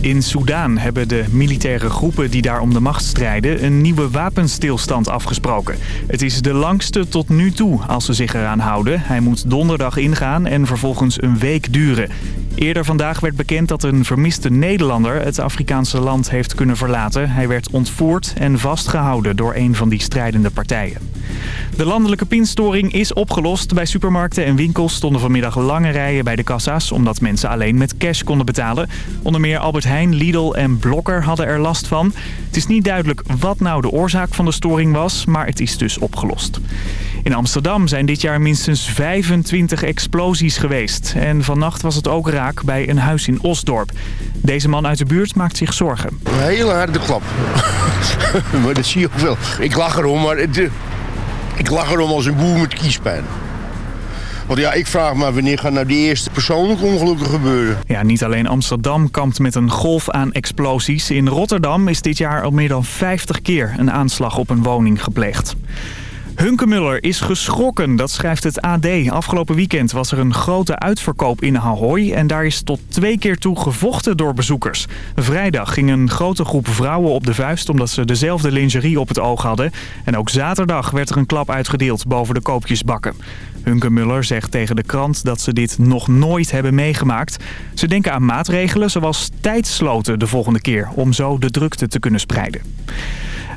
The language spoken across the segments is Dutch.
In Soudaan hebben de militaire groepen die daar om de macht strijden een nieuwe wapenstilstand afgesproken. Het is de langste tot nu toe als ze zich eraan houden. Hij moet donderdag ingaan en vervolgens een week duren. Eerder vandaag werd bekend dat een vermiste Nederlander het Afrikaanse land heeft kunnen verlaten. Hij werd ontvoerd en vastgehouden door een van die strijdende partijen. De landelijke pinstoring is opgelost. Bij supermarkten en winkels stonden vanmiddag lange rijen bij de kassa's... omdat mensen alleen met cash konden betalen. Onder meer Albert Heijn, Lidl en Blokker hadden er last van. Het is niet duidelijk wat nou de oorzaak van de storing was, maar het is dus opgelost. In Amsterdam zijn dit jaar minstens 25 explosies geweest. En vannacht was het ook raak bij een huis in Osdorp. Deze man uit de buurt maakt zich zorgen. Een hele harde klap. maar dat zie je ook wel. Ik lach erom, maar eh, ik lach erom als een boer met kiespijn. Want ja, ik vraag me wanneer gaan nou die eerste persoonlijke ongelukken gebeuren? Ja, niet alleen Amsterdam kampt met een golf aan explosies. In Rotterdam is dit jaar al meer dan 50 keer een aanslag op een woning gepleegd. Hunkemuller is geschrokken, dat schrijft het AD. Afgelopen weekend was er een grote uitverkoop in Ahoy... en daar is tot twee keer toe gevochten door bezoekers. Vrijdag ging een grote groep vrouwen op de vuist... omdat ze dezelfde lingerie op het oog hadden. En ook zaterdag werd er een klap uitgedeeld boven de koopjesbakken. Hunkemuller zegt tegen de krant dat ze dit nog nooit hebben meegemaakt. Ze denken aan maatregelen zoals tijdsloten de volgende keer... om zo de drukte te kunnen spreiden.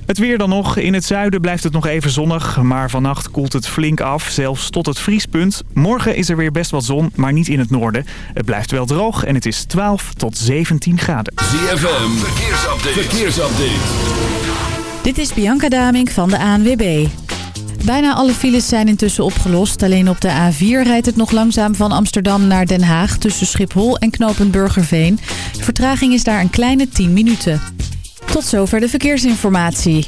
Het weer dan nog. In het zuiden blijft het nog even zonnig, maar vannacht koelt het flink af, zelfs tot het vriespunt. Morgen is er weer best wat zon, maar niet in het noorden. Het blijft wel droog en het is 12 tot 17 graden. ZFM, verkeersupdate. verkeersupdate. Dit is Bianca Damink van de ANWB. Bijna alle files zijn intussen opgelost. Alleen op de A4 rijdt het nog langzaam van Amsterdam naar Den Haag... tussen Schiphol en knooppunt Burgerveen. De vertraging is daar een kleine 10 minuten. Tot zover de verkeersinformatie.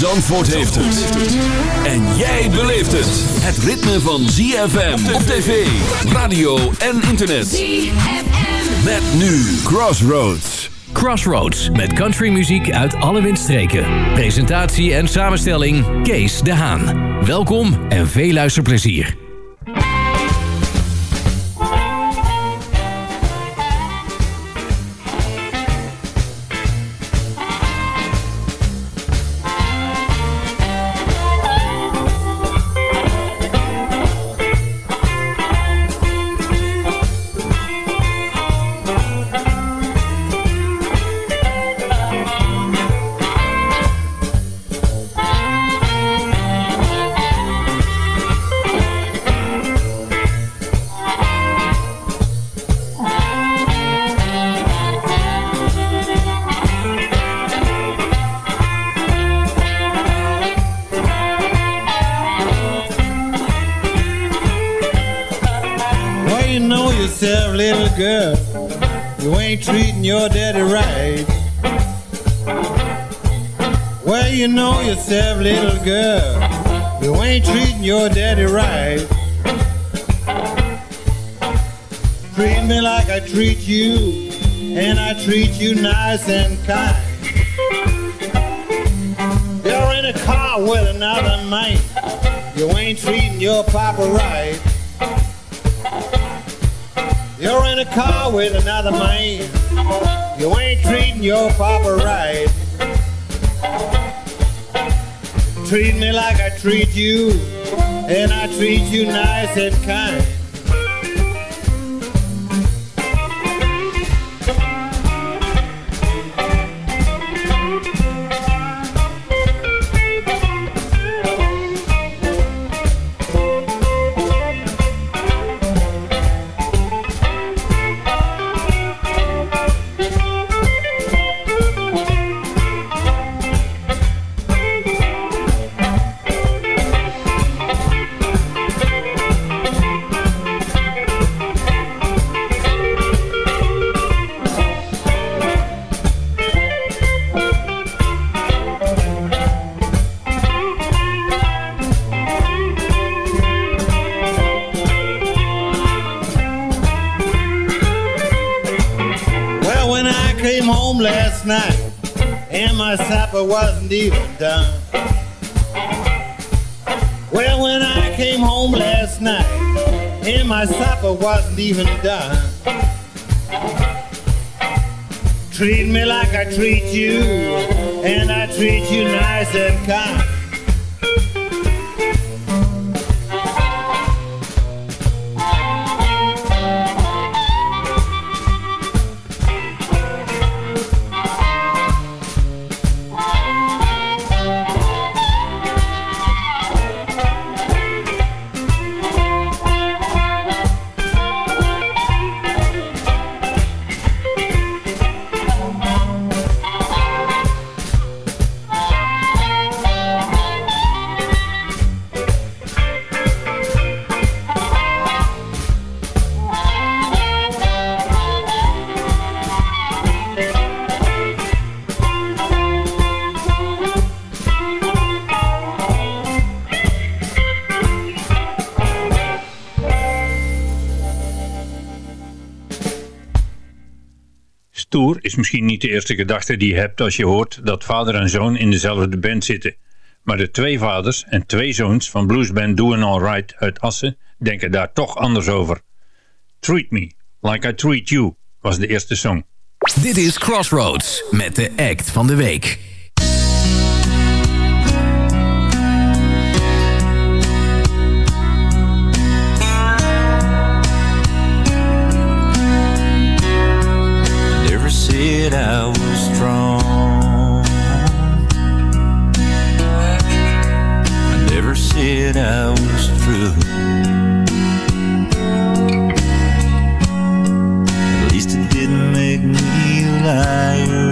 Zandvoort heeft het. En jij beleeft het. Het ritme van ZFM op tv, radio en internet. ZFM. Met nu Crossroads. Crossroads met countrymuziek uit alle windstreken. Presentatie en samenstelling Kees de Haan. Welkom en veel luisterplezier. Well, you know yourself, little girl, you ain't treating your daddy right. Well, you know yourself, little girl, you ain't treating your daddy right. Treat me like I treat you, and I treat you nice and kind. You're in a car with another man, you ain't treating your papa right. You're in a car with another man. You ain't treating your papa right. Treat me like I treat you, and I treat you nice and kind. Even done. Treat me like I treat you, and I treat you nice and kind. Niet de eerste gedachte die je hebt als je hoort dat vader en zoon in dezelfde band zitten. Maar de twee vaders en twee zoons van bluesband Doing Alright uit Assen denken daar toch anders over. Treat Me Like I Treat You was de eerste song. Dit is Crossroads met de act van de week. Said I was true. At least it didn't make me a liar.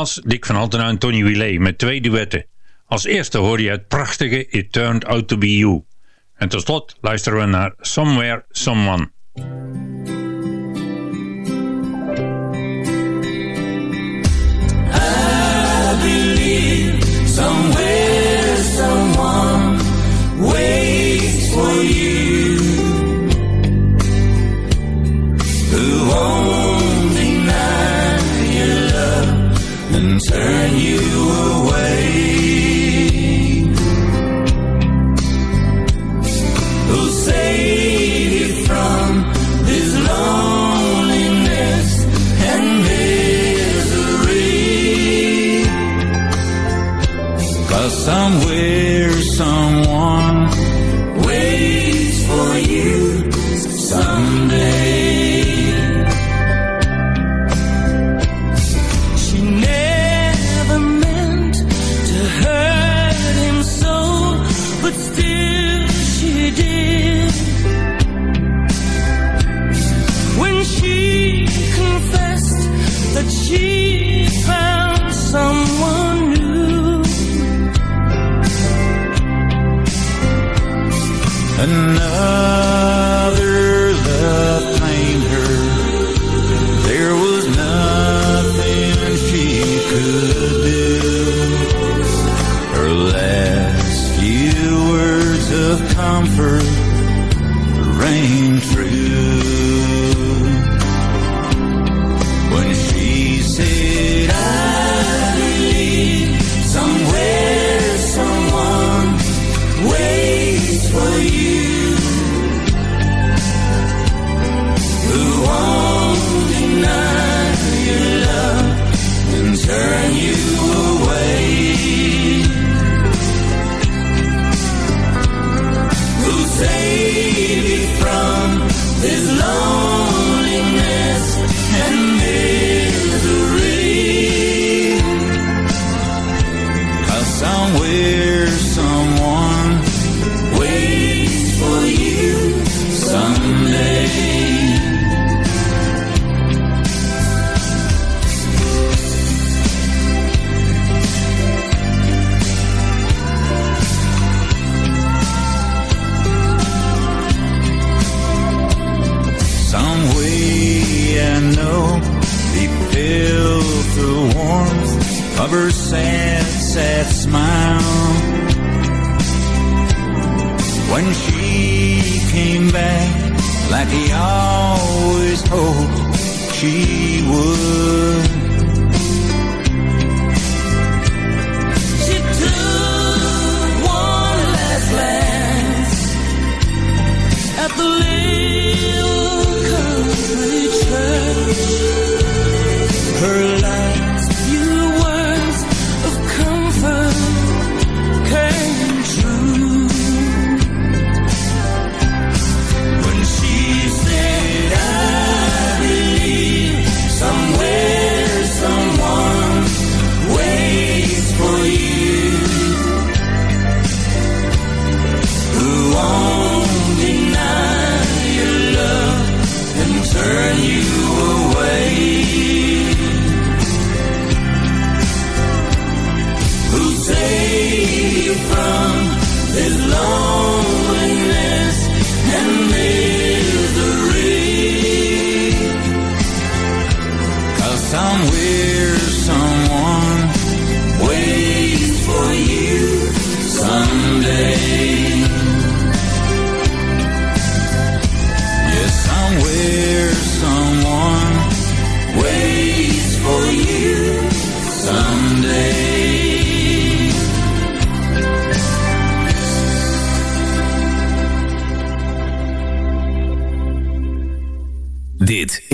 Klaas, Dick van Altena en Tony Willet met twee duetten. Als eerste hoor je het prachtige It Turned Out To Be You. En tot slot luisteren we naar Somewhere Someone.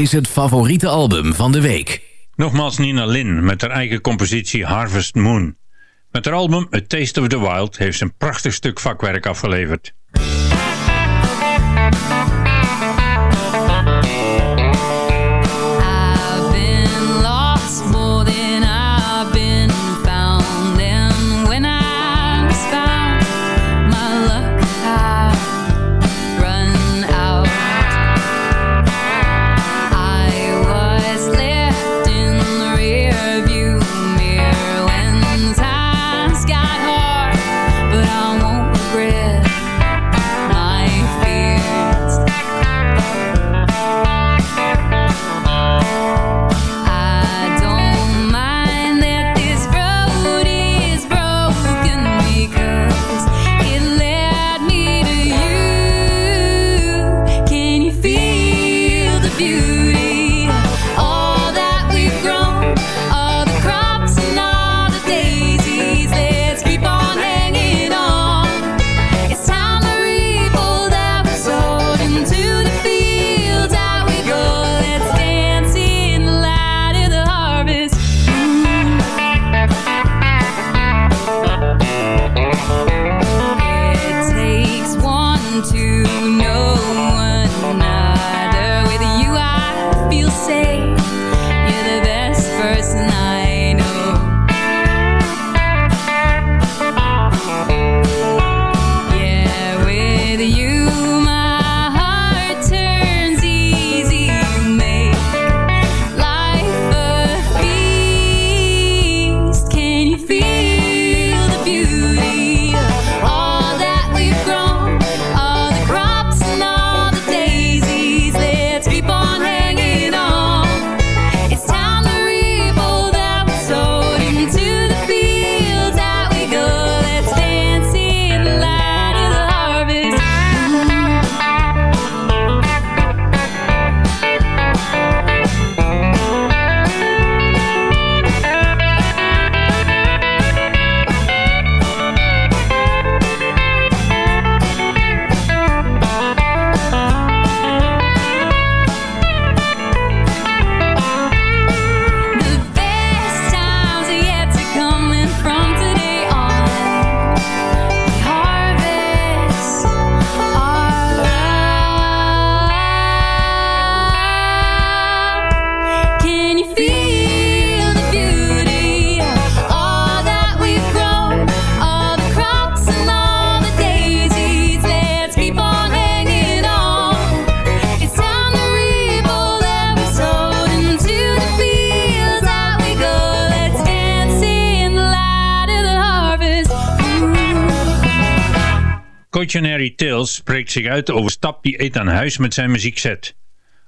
is het favoriete album van de week. Nogmaals Nina Lin met haar eigen compositie Harvest Moon. Met haar album A Taste of the Wild heeft ze een prachtig stuk vakwerk afgeleverd. say Cautionary Tales spreekt zich uit over Stap die eet aan huis met zijn muziekset.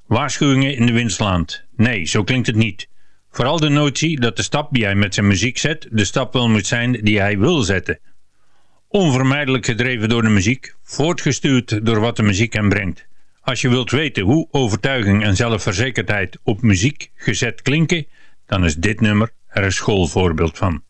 Waarschuwingen in de wind slaand. Nee, zo klinkt het niet. Vooral de notie dat de stap die hij met zijn muziek zet, de stap wel moet zijn die hij wil zetten. Onvermijdelijk gedreven door de muziek, voortgestuurd door wat de muziek hem brengt. Als je wilt weten hoe overtuiging en zelfverzekerdheid op muziek gezet klinken, dan is dit nummer er een schoolvoorbeeld van.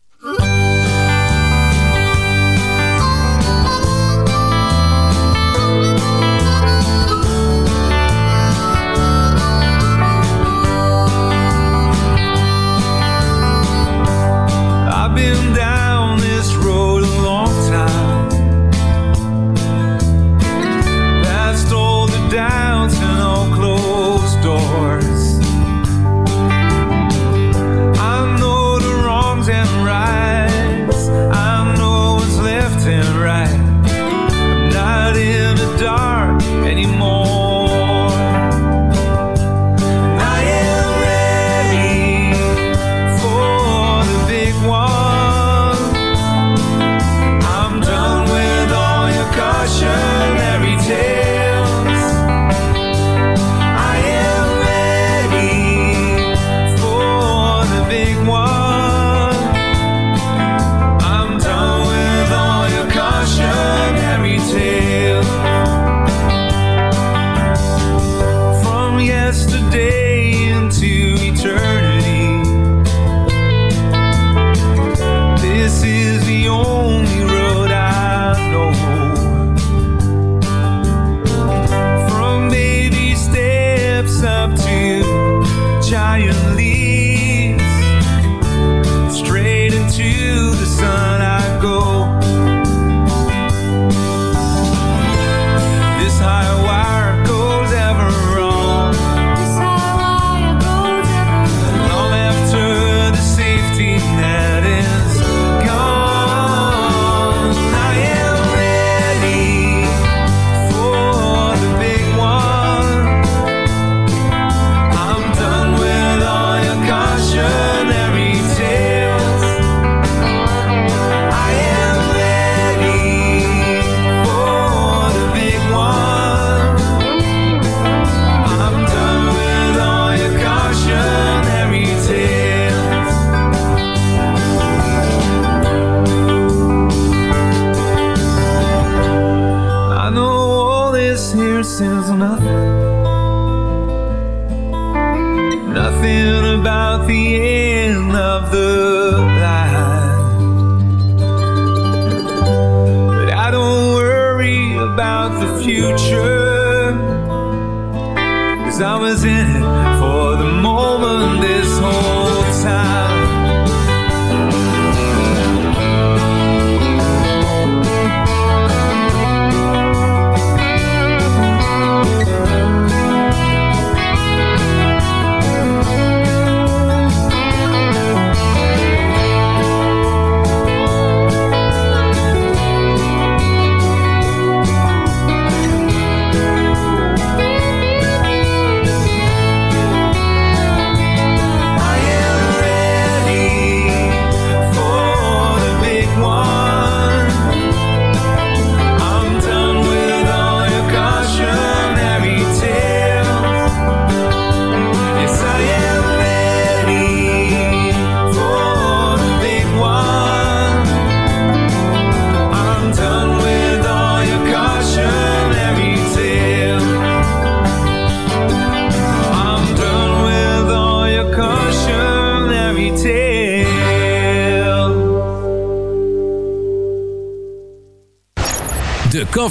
fire.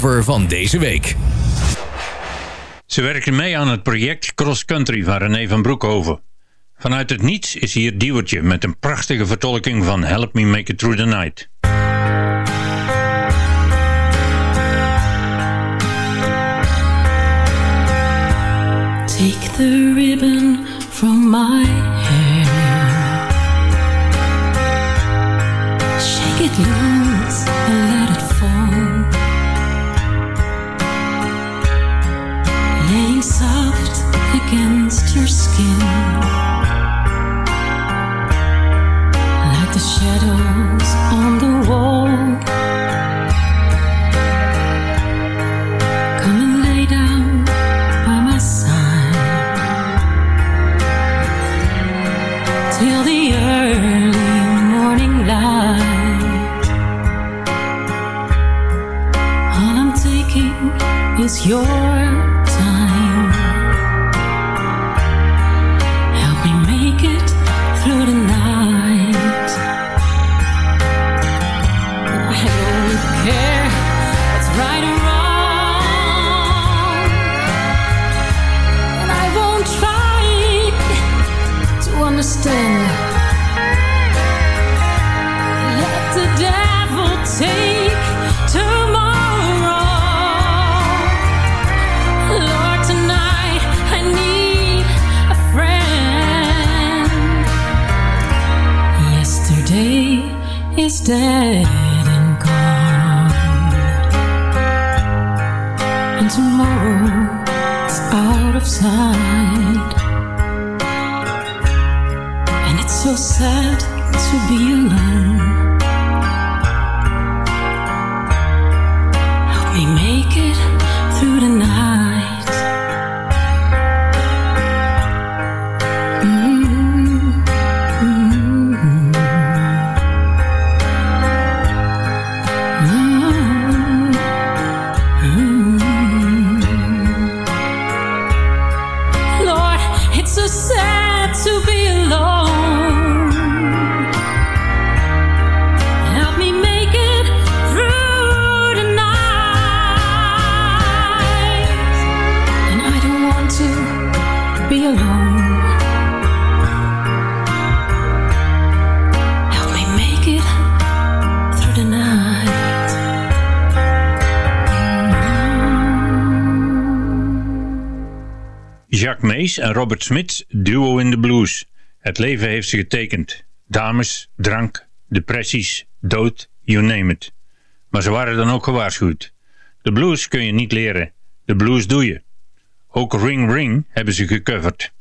Cover van deze week. Ze werken mee aan het project Cross Country van René van Broekhoven. Vanuit het niets is hier Diewertje met een prachtige vertolking van Help Me Make It Through the Night. Take the ribbon from my hair. Shake it loose against your skin. Like the shadows on the wall. Come and lay down by my side. Till the early morning light. All I'm taking is your dead and gone, and tomorrow out of sight. Robert Smits Duo in the Blues. Het leven heeft ze getekend. Dames, drank, depressies, dood, you name it. Maar ze waren dan ook gewaarschuwd. De blues kun je niet leren. De blues doe je. Ook Ring Ring hebben ze gecoverd.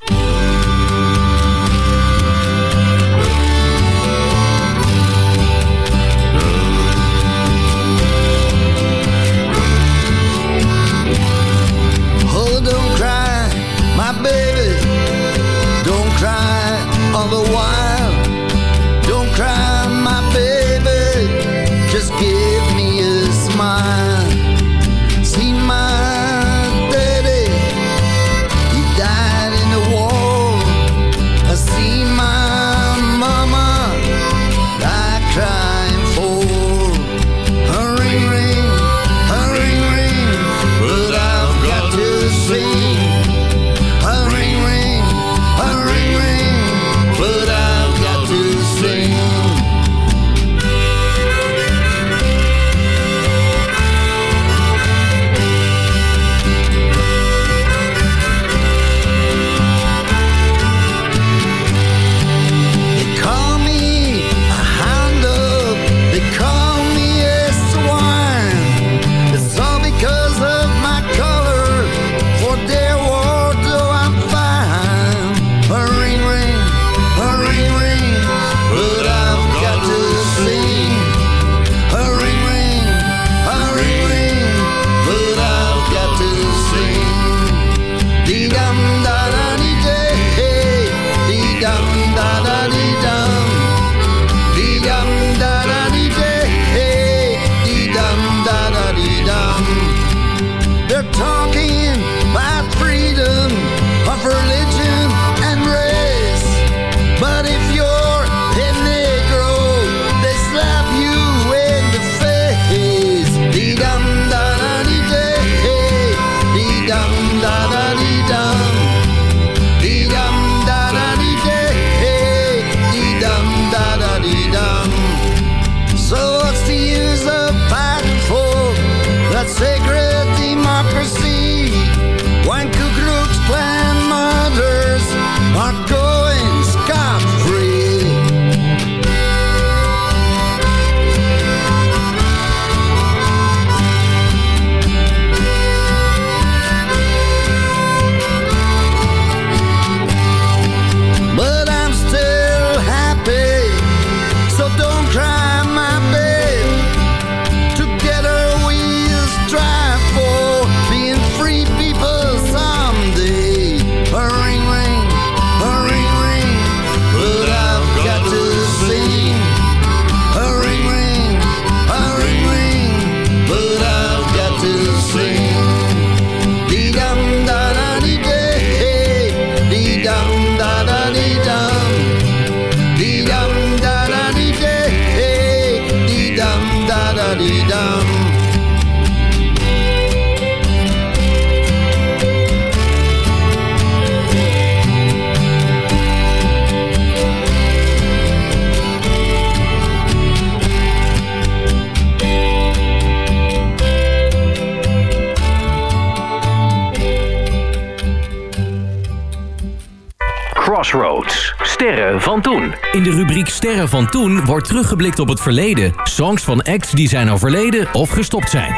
sterren van toen wordt teruggeblikt op het verleden. Songs van acts die zijn overleden of gestopt zijn.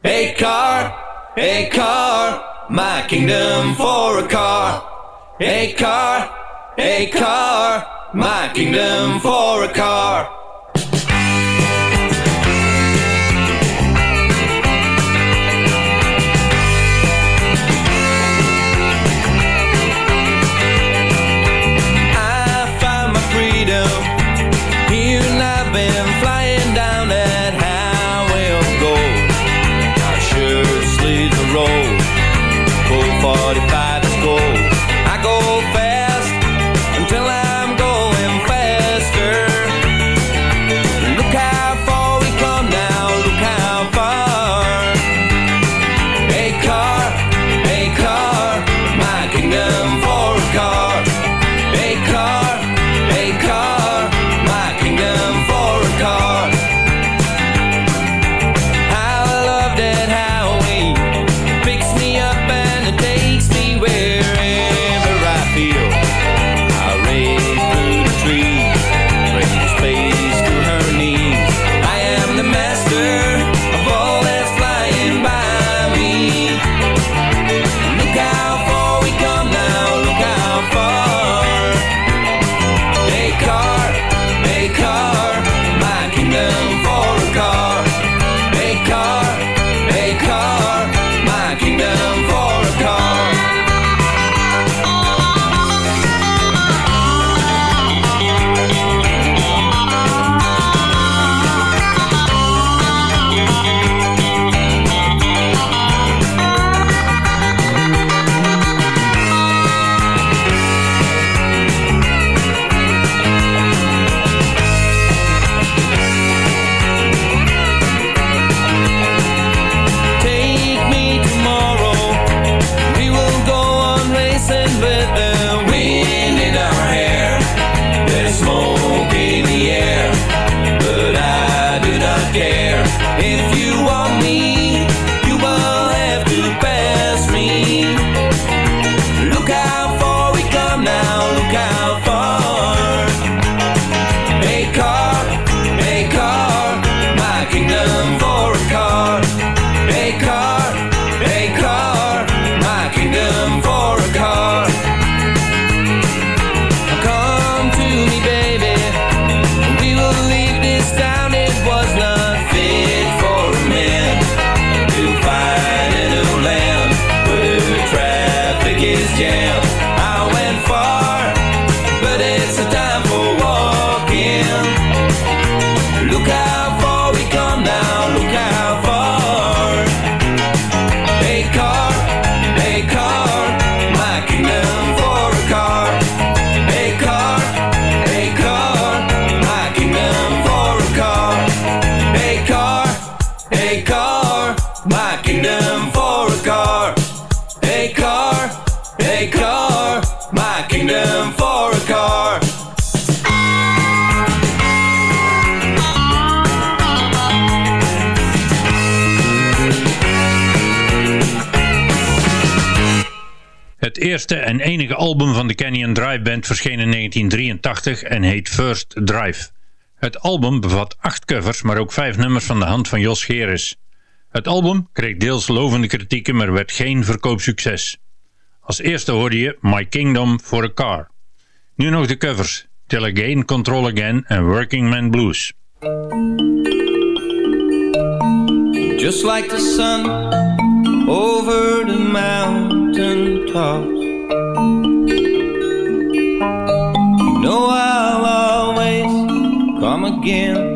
Hey car, hey car, my kingdom for a car. Hey car, hey car, my kingdom for a car. eerste en enige album van de Canyon Drive Band verscheen in 1983 en heet First Drive. Het album bevat acht covers, maar ook vijf nummers van de hand van Jos Geris. Het album kreeg deels lovende kritieken, maar werd geen verkoopsucces. Als eerste hoorde je My Kingdom for a Car. Nu nog de covers Till Again, Control Again en Working Man Blues. Just like the sun over the mountain tops know I'll always come again.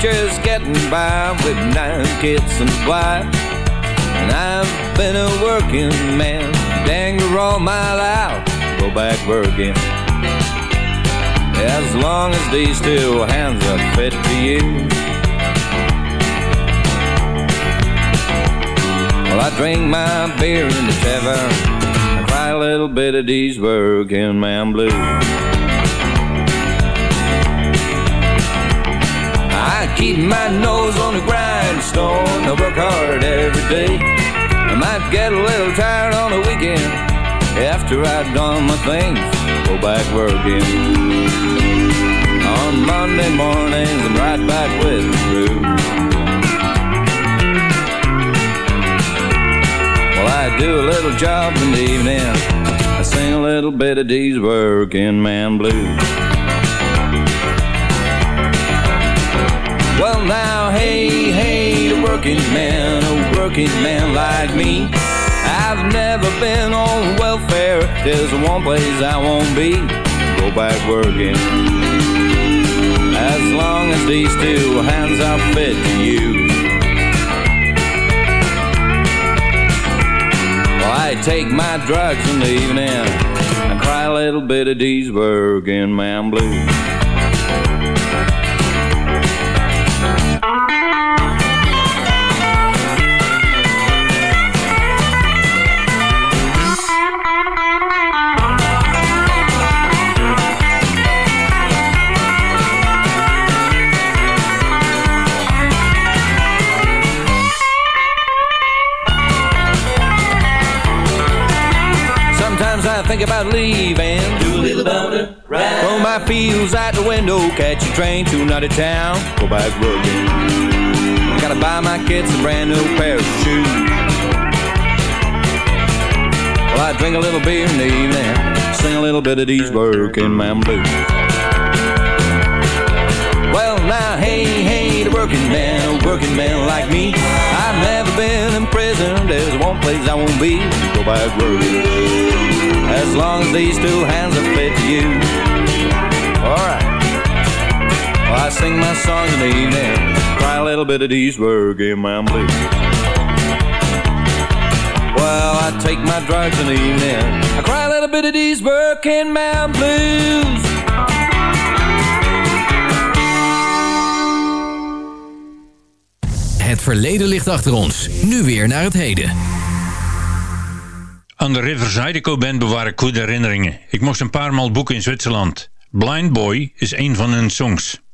Just getting by with nine kids and a wife. And I've been a working man, danger all my life, go back working. As long as these two hands are fit to you. Well, I drink my beer in the tavern, I cry a little bit of these working man blues. Keep my nose on the grindstone. I work hard every day. I might get a little tired on the weekend after I've done my things. Go back working. On Monday mornings, I'm right back with the crew. Well, I do a little job in the evening. I sing a little bit of these working man blues. Working man, a working man like me. I've never been on welfare. There's one place I won't be. Go back working. As long as these two hands are fit to use. I take my drugs in the evening. I cry a little bit of these working man blues. Feels out the window, catch a train to another town, go back working. Gotta buy my kids a brand new pair of shoes. Well, I drink a little beer in the evening, sing a little bit of these working man blues. Well, now, hey, hey, the working man, a working man like me. I've never been in prison, there's one place I won't be, go back working. As long as these two hands are fit to you. Alright. Well, I sing my songs in the evening, cry a little bit of these work in my blues. Well, I take my drugs in the evening, I cry a little bit of these working man blues. Het verleden ligt achter ons, nu weer naar het heden. Aan de Riverside Band bewaar ik goede herinneringen. Ik mocht een paar maal boeken in Zwitserland. Blind Boy is een van hun songs.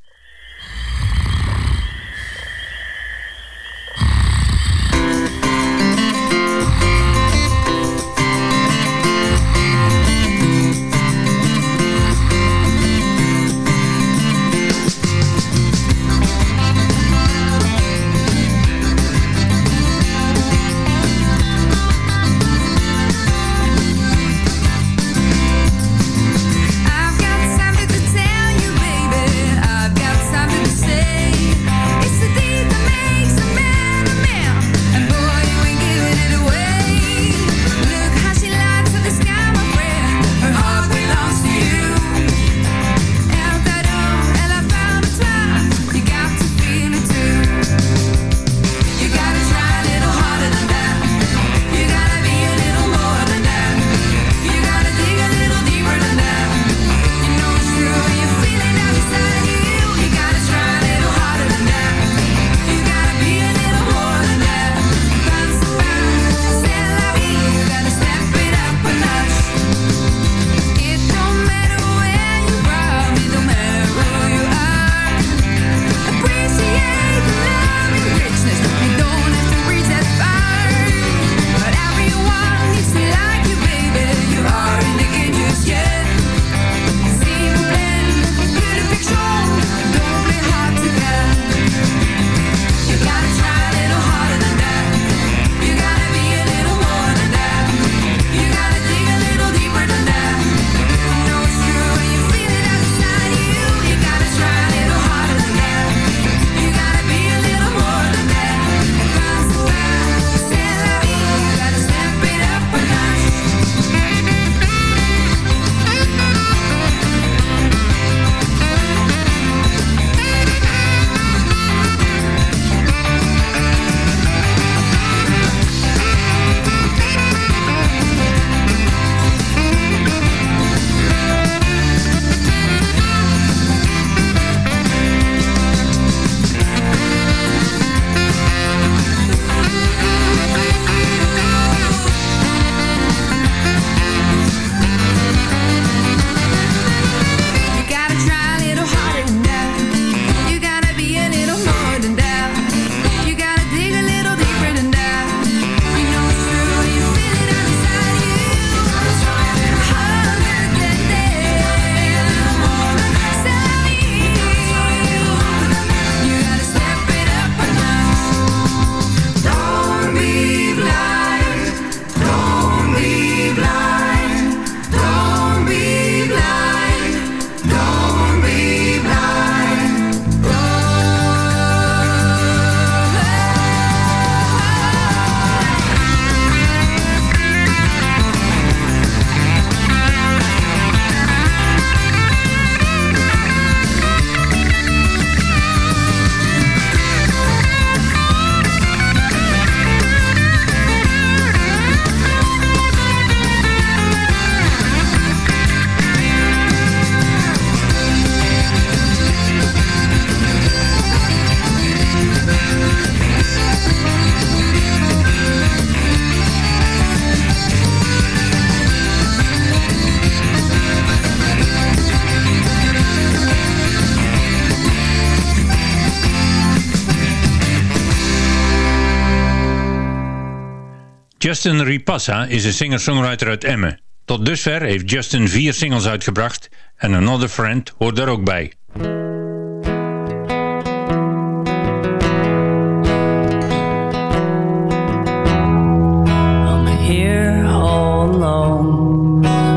Justin Ripassa is een singer-songwriter uit Emmen. Tot dusver heeft Justin vier singles uitgebracht en Another Friend hoort daar ook bij.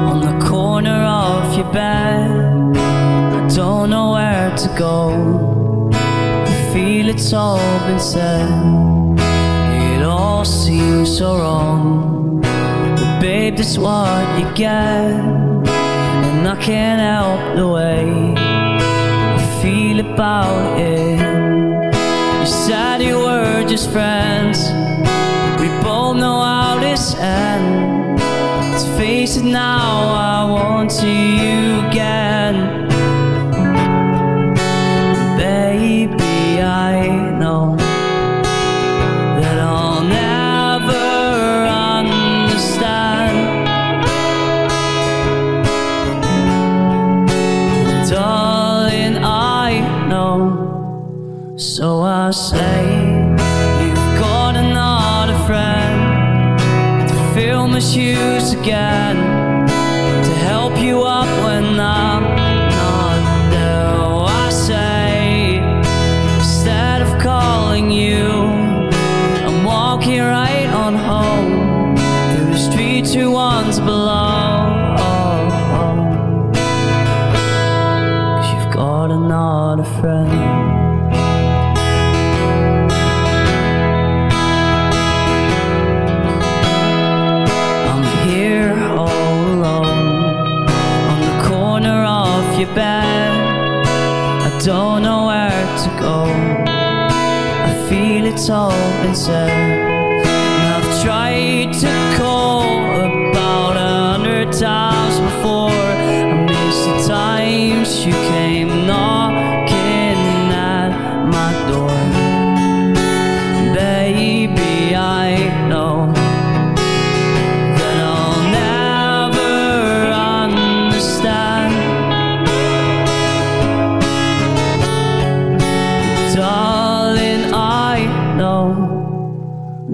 On the korner of je bed. I don't know where to go. Ik it's all been said all seem so wrong. But babe, that's what you get. And I can't help the way I feel about it. You said you were just friends. We both know how this ends. Let's face it now, I want to you. again.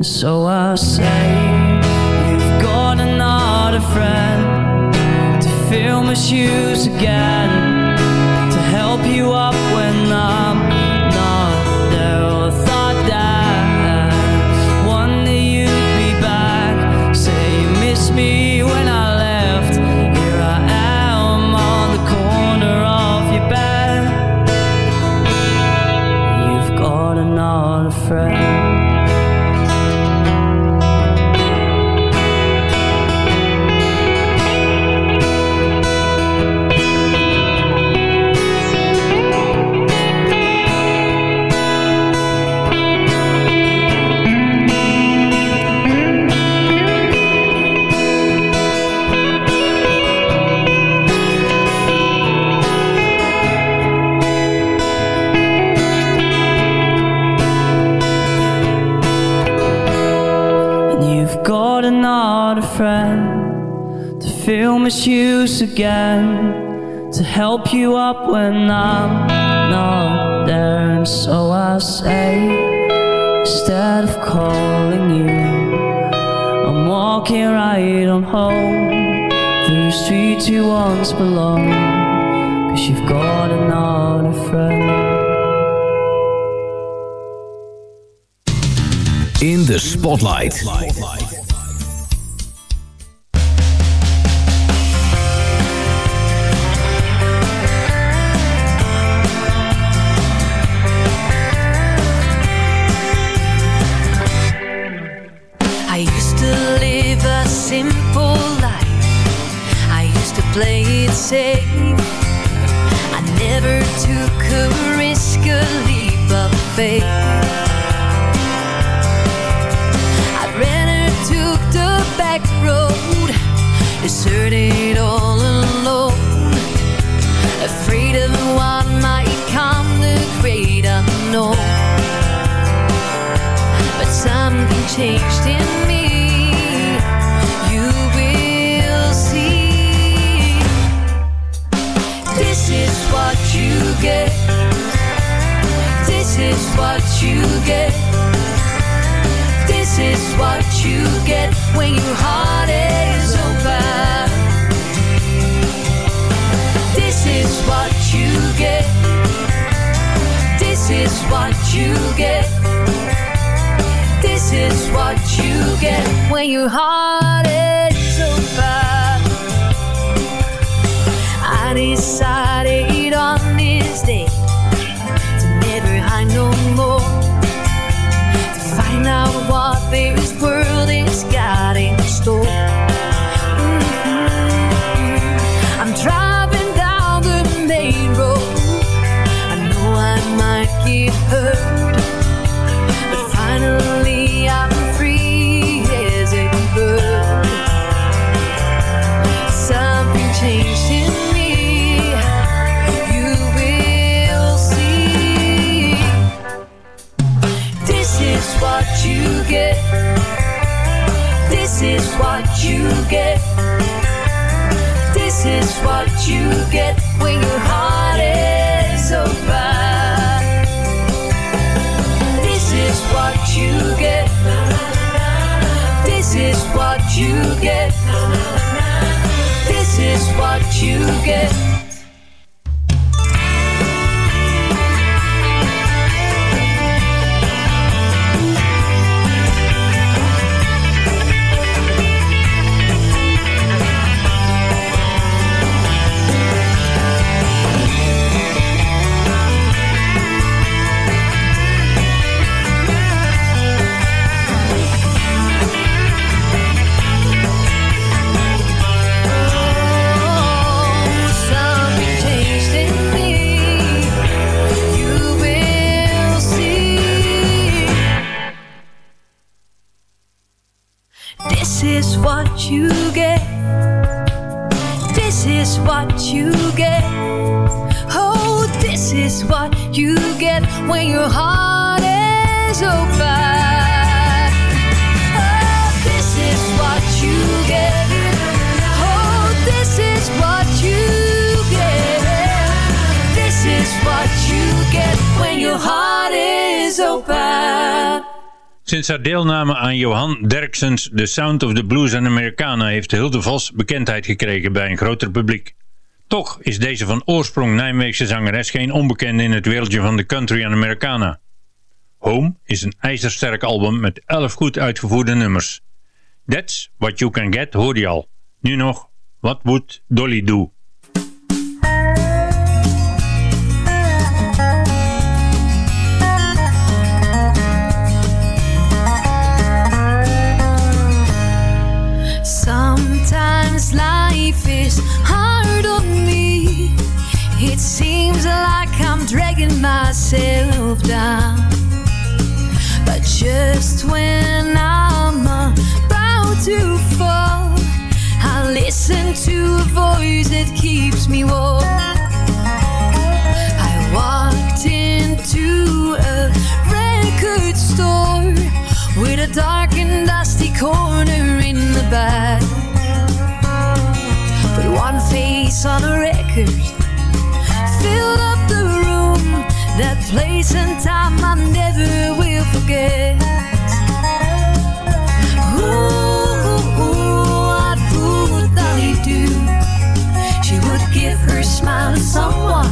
So I say, you've got another friend to fill my shoes again. Spotlight. Spotlight. This is what you get when your heart is over. This is what you get. This is what you get. This is what you get. Sinds haar deelname aan Johan Derksens The Sound of the Blues and Americana heeft Hilde Vos bekendheid gekregen bij een groter publiek. Toch is deze van oorsprong Nijmeegse zangeres geen onbekende in het wereldje van de country en Americana. Home is een ijzersterk album met 11 goed uitgevoerde nummers. That's What You Can Get hoorde je al. Nu nog What Would Dolly Do? Just when I'm about to fall, I listen to a voice that keeps me warm. I walked into a record store with a dark and dusty corner in the back. But one face on a record place and time I never will forget. Ooh, ooh, what would Dolly do? She would give her smile to someone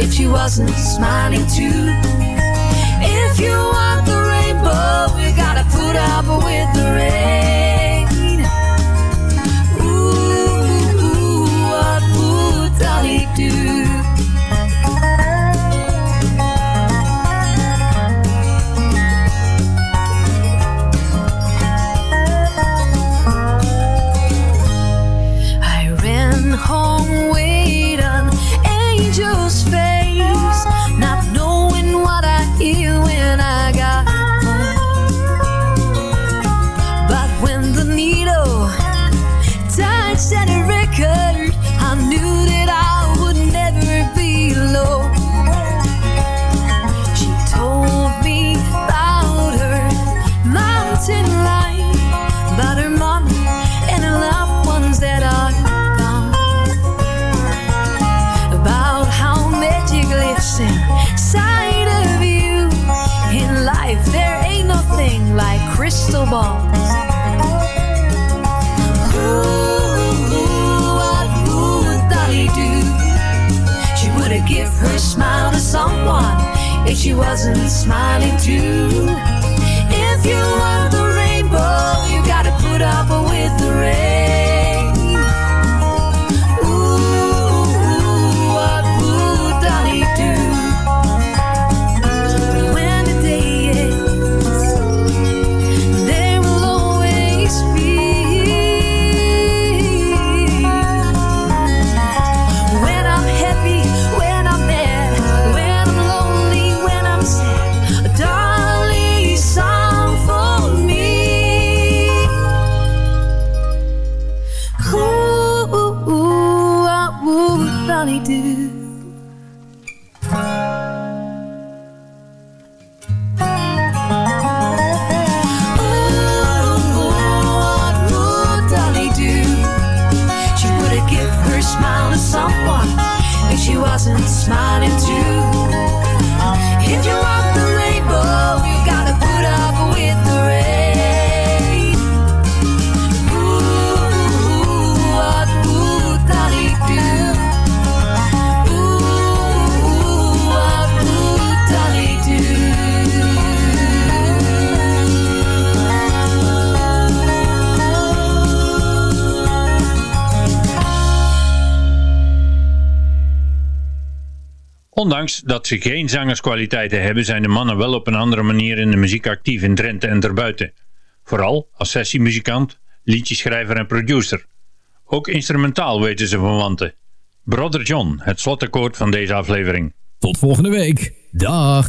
if she wasn't smiling too. If you want the rainbow, you gotta put up with the rain. If she wasn't smiling too. If you want the rainbow, you gotta put up with the rain. Ondanks dat ze geen zangerskwaliteiten hebben, zijn de mannen wel op een andere manier in de muziek actief in Drenthe en daarbuiten. Vooral als sessiemuzikant, liedjeschrijver en producer. Ook instrumentaal weten ze van wanten. Brother John, het slotakkoord van deze aflevering. Tot volgende week. Dag.